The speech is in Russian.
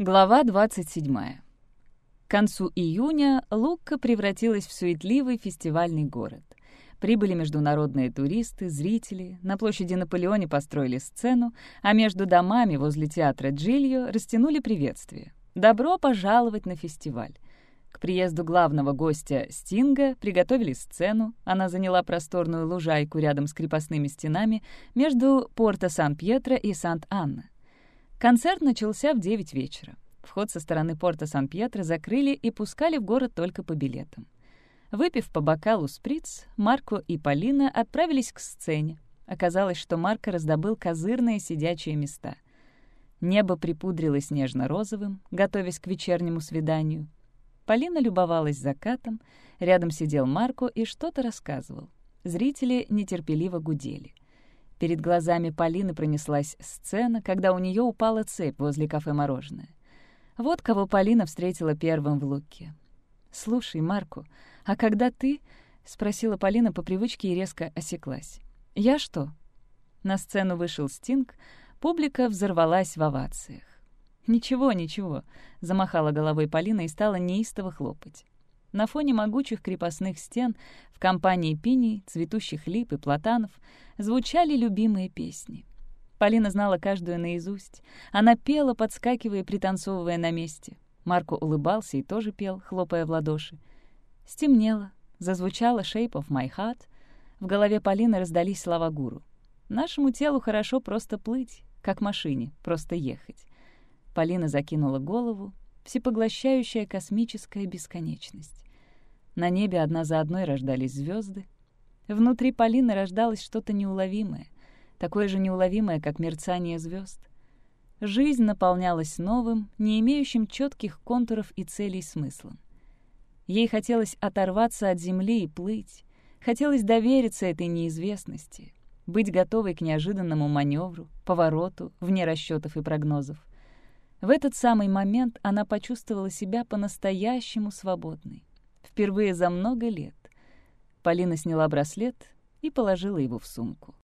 Глава 27. К концу июня Лукка превратилась в суетливый фестивальный город. Прибыли международные туристы, зрители, на площади Наполеоне построили сцену, а между домами возле театра Джильо растянули приветствие. «Добро пожаловать на фестиваль!» К приезду главного гостя Стинга приготовили сцену. Она заняла просторную лужайку рядом с крепостными стенами между Порто-Сан-Пьетро и Сант-Анна. Концерт начался в 9 вечера. Вход со стороны порта Сан-Пьетро закрыли и пускали в город только по билетам. Выпив по бокалу сприц, Марко и Полина отправились к сцене. Оказалось, что Марко раздобыл козырные сидячие места. Небо припудрилось нежно-розовым, готовясь к вечернему свиданию. Полина любовалась закатом, рядом сидел Марко и что-то рассказывал. Зрители нетерпеливо гудели. Перед глазами Полины пронеслась сцена, когда у нее упала цепь возле кафе «Мороженое». Вот кого Полина встретила первым в Луке. «Слушай, Марку, а когда ты...» — спросила Полина по привычке и резко осеклась. «Я что?» На сцену вышел Стинг, публика взорвалась в овациях. «Ничего, ничего», — замахала головой Полина и стала неистово хлопать. На фоне могучих крепостных стен, в компании пиней, цветущих лип и платанов, звучали любимые песни. Полина знала каждую наизусть. Она пела, подскакивая и пританцовывая на месте. Марко улыбался и тоже пел, хлопая в ладоши. Стемнело, зазвучала «Shape of my heart». В голове Полины раздались слова гуру. «Нашему телу хорошо просто плыть, как машине, просто ехать». Полина закинула голову, всепоглощающая космическая бесконечность. На небе одна за одной рождались звезды. Внутри Полины рождалось что-то неуловимое, такое же неуловимое, как мерцание звезд. Жизнь наполнялась новым, не имеющим четких контуров и целей смыслом. Ей хотелось оторваться от земли и плыть, хотелось довериться этой неизвестности, быть готовой к неожиданному маневру, повороту, вне расчетов и прогнозов. В этот самый момент она почувствовала себя по-настоящему свободной. Впервые за много лет. Полина сняла браслет и положила его в сумку.